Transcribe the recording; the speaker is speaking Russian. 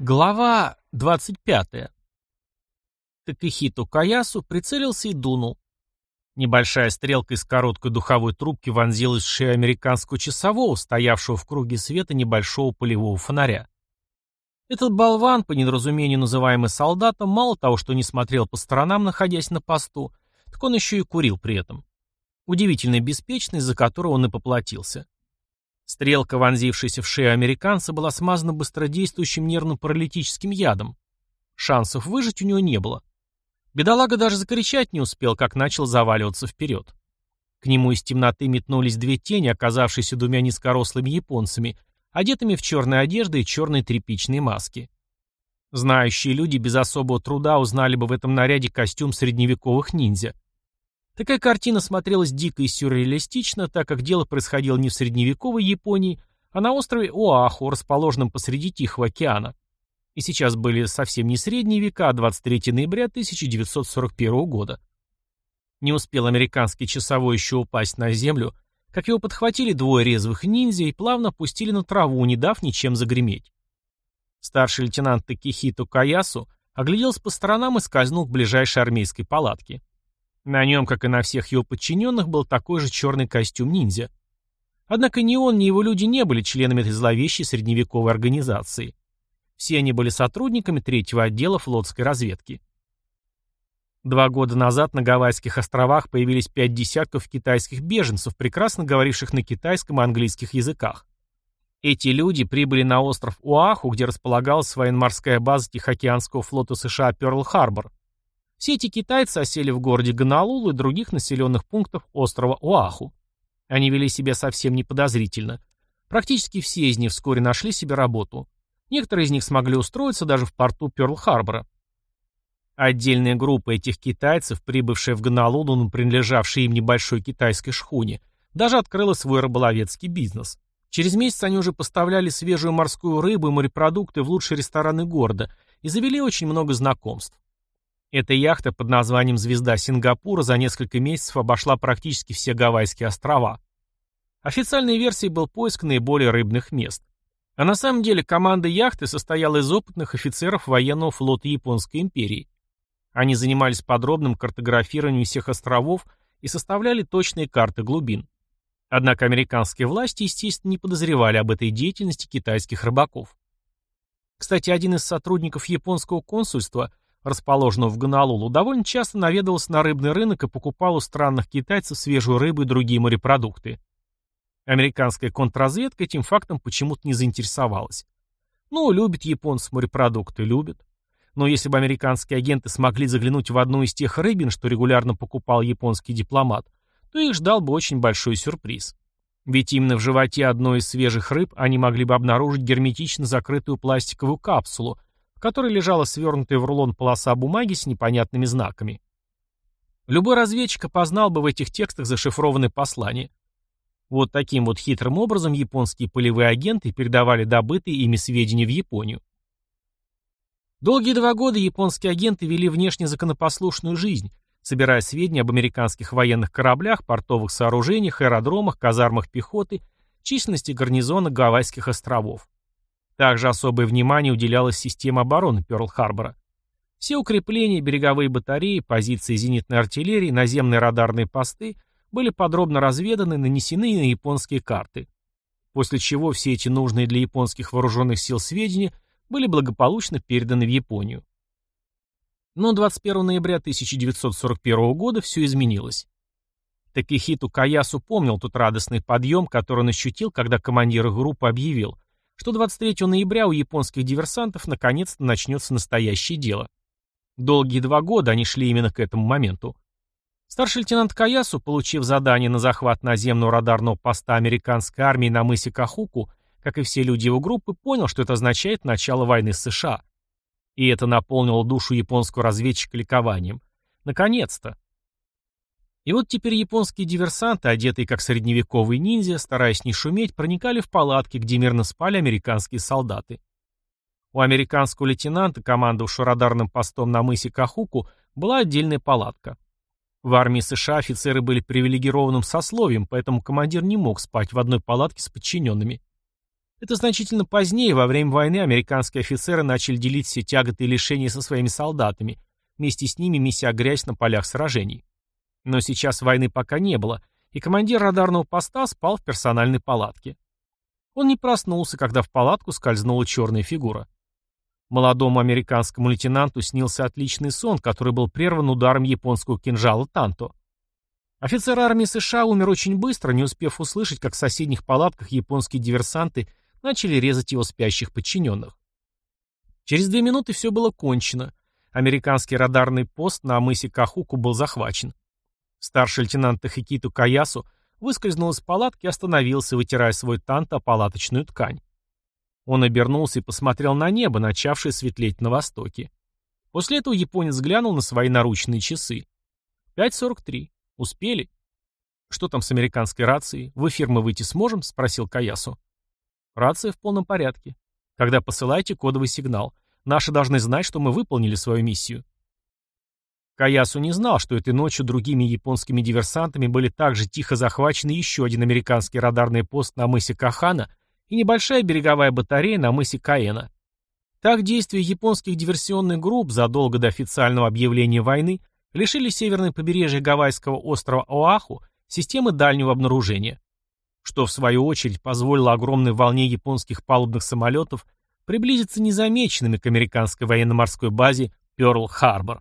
Глава 25. Такихиту Каясу прицелился и дунул. Небольшая стрелка из короткой духовой трубки вонзилась в шею американского часового, стоявшего в круге света небольшого полевого фонаря. Этот болван, по недоразумению называемый солдатом, мало того, что не смотрел по сторонам, находясь на посту, так он еще и курил при этом. Удивительная беспечность, за которую он и поплатился. Стрелка, вонзившаяся в шею американца, была смазана быстродействующим нервно-паралитическим ядом. Шансов выжить у него не было. Бедолага даже закричать не успел, как начал заваливаться вперед. К нему из темноты метнулись две тени, оказавшиеся двумя низкорослыми японцами, одетыми в черные одежды и черные тряпичные маски. Знающие люди без особого труда узнали бы в этом наряде костюм средневековых ниндзя. Такая картина смотрелась дико и сюрреалистично, так как дело происходило не в средневековой Японии, а на острове Оаху, расположенном посреди Тихого океана. И сейчас были совсем не средние века, а 23 ноября 1941 года. Не успел американский часовой еще упасть на землю, как его подхватили двое резвых ниндзя и плавно пустили на траву, не дав ничем загреметь. Старший лейтенант Такихито Каясу огляделся по сторонам и скользнул к ближайшей армейской палатке. На нем, как и на всех его подчиненных, был такой же черный костюм ниндзя. Однако ни он, ни его люди не были членами этой зловещей средневековой организации. Все они были сотрудниками третьего отдела флотской разведки. Два года назад на Гавайских островах появились пять десятков китайских беженцев, прекрасно говоривших на китайском и английских языках. Эти люди прибыли на остров Уаху, где располагалась военно-морская база Тихоокеанского флота США Пёрл-Харбор. Все эти китайцы осели в городе Гонолулу и других населенных пунктах острова Оаху. Они вели себя совсем неподозрительно. Практически все из них вскоре нашли себе работу. Некоторые из них смогли устроиться даже в порту Пёрл-Харбора. Отдельная группа этих китайцев, прибывшая в Гонолулу на принадлежавшей им небольшой китайской шхуне, даже открыла свой рыболовецкий бизнес. Через месяц они уже поставляли свежую морскую рыбу и морепродукты в лучшие рестораны города и завели очень много знакомств. Эта яхта под названием «Звезда Сингапура» за несколько месяцев обошла практически все Гавайские острова. Официальной версией был поиск наиболее рыбных мест. А на самом деле команда яхты состояла из опытных офицеров военного флота Японской империи. Они занимались подробным картографированием всех островов и составляли точные карты глубин. Однако американские власти, естественно, не подозревали об этой деятельности китайских рыбаков. Кстати, один из сотрудников японского консульства – расположенного в Гонолулу, довольно часто наведывался на рыбный рынок и покупал у странных китайцев свежую рыбу и другие морепродукты. Американская контрразведка этим фактом почему-то не заинтересовалась. Ну, любят японцы морепродукты, любят. Но если бы американские агенты смогли заглянуть в одну из тех рыбин, что регулярно покупал японский дипломат, то их ждал бы очень большой сюрприз. Ведь именно в животе одной из свежих рыб они могли бы обнаружить герметично закрытую пластиковую капсулу, в которой лежала свернутая в рулон полоса бумаги с непонятными знаками. Любой разведчик опознал бы в этих текстах зашифрованное послание. Вот таким вот хитрым образом японские полевые агенты передавали добытые ими сведения в Японию. Долгие два года японские агенты вели внешне законопослушную жизнь, собирая сведения об американских военных кораблях, портовых сооружениях, аэродромах, казармах пехоты, численности гарнизона Гавайских островов. Также особое внимание уделялось системе обороны Пёрл-Харбора. Все укрепления, береговые батареи, позиции зенитной артиллерии, наземные радарные посты были подробно разведаны нанесены на японские карты. После чего все эти нужные для японских вооруженных сил сведения были благополучно переданы в Японию. Но 21 ноября 1941 года все изменилось. Такихиту Каясу помнил тот радостный подъем, который он ощутил, когда командир группы объявил, что 23 ноября у японских диверсантов наконец-то начнется настоящее дело. Долгие два года они шли именно к этому моменту. Старший лейтенант Каясу, получив задание на захват наземного радарного поста американской армии на мысе Кахуку, как и все люди его группы, понял, что это означает начало войны с США. И это наполнило душу японского разведчика ликованием. Наконец-то! И вот теперь японские диверсанты, одетые как средневековые ниндзя, стараясь не шуметь, проникали в палатки, где мирно спали американские солдаты. У американского лейтенанта, командовавшего радарным постом на мысе Кахуку, была отдельная палатка. В армии США офицеры были привилегированным сословием, поэтому командир не мог спать в одной палатке с подчиненными. Это значительно позднее, во время войны, американские офицеры начали делить все тяготы и лишения со своими солдатами, вместе с ними меся грязь на полях сражений. Но сейчас войны пока не было, и командир радарного поста спал в персональной палатке. Он не проснулся, когда в палатку скользнула черная фигура. Молодому американскому лейтенанту снился отличный сон, который был прерван ударом японского кинжала Танто. Офицер армии США умер очень быстро, не успев услышать, как в соседних палатках японские диверсанты начали резать его спящих подчиненных. Через две минуты все было кончено. Американский радарный пост на мысе Кахуку был захвачен. Старший лейтенант Тахикиту Каясу выскользнул из палатки и остановился, вытирая свой тант о палаточную ткань. Он обернулся и посмотрел на небо, начавшее светлеть на востоке. После этого японец глянул на свои наручные часы. 5.43. Успели? Что там с американской рацией? В эфир мы выйти сможем? Спросил Каясу. Рация в полном порядке. Когда посылаете кодовый сигнал. Наши должны знать, что мы выполнили свою миссию. Каясу не знал, что этой ночью другими японскими диверсантами были также тихо захвачены еще один американский радарный пост на мысе Кахана и небольшая береговая батарея на мысе Каэна. Так действия японских диверсионных групп задолго до официального объявления войны лишили северное побережье гавайского острова Оаху системы дальнего обнаружения, что в свою очередь позволило огромной волне японских палубных самолетов приблизиться незамеченными к американской военно-морской базе Пёрл-Харбор.